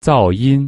噪音